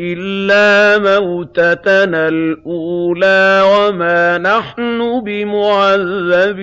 إِلَّا مَوْتَتَنَا الْأُولَىٰ وَمَا نَحْنُ بِمُعَذَّبِينَ